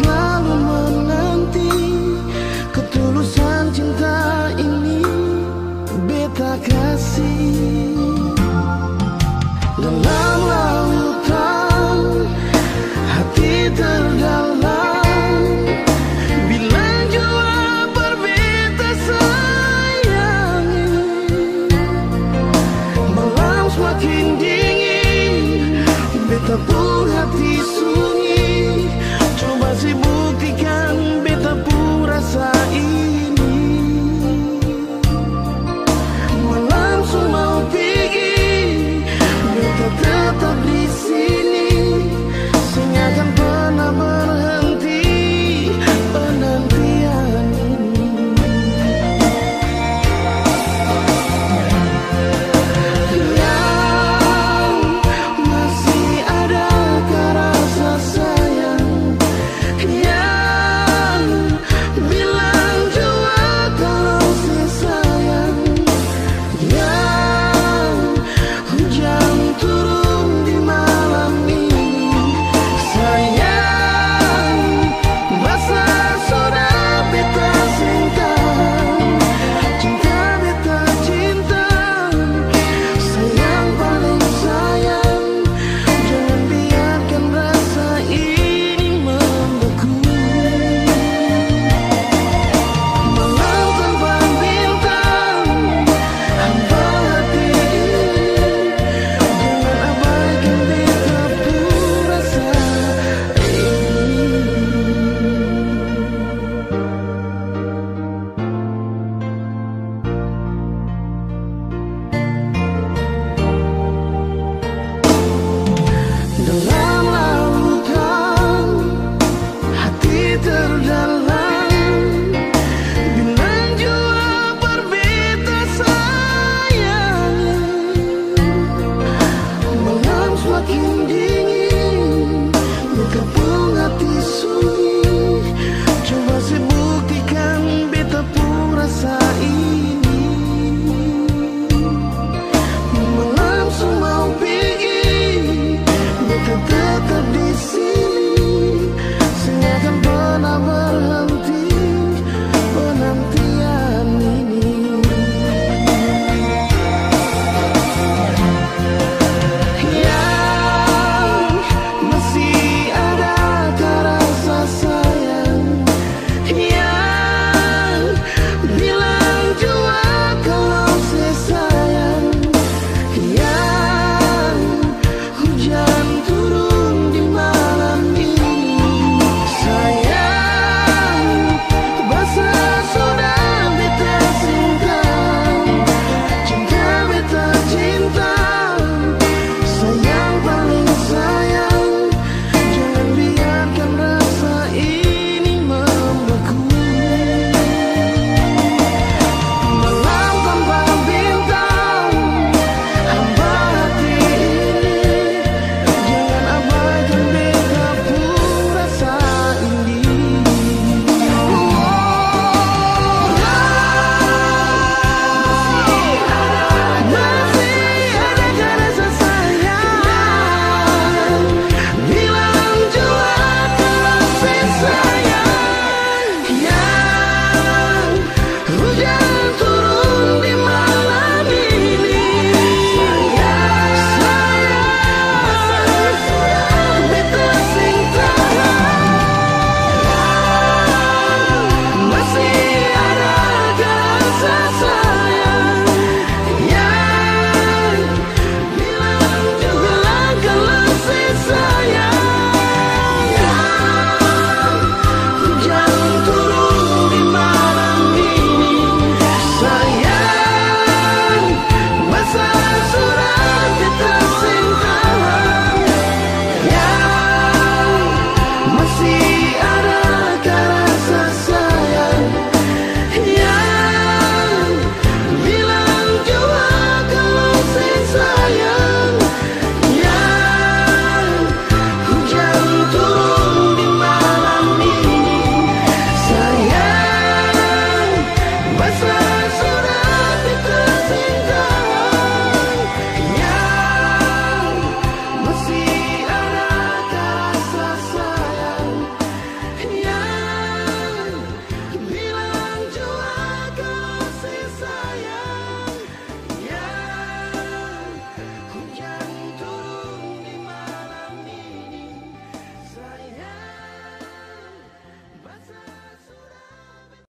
was.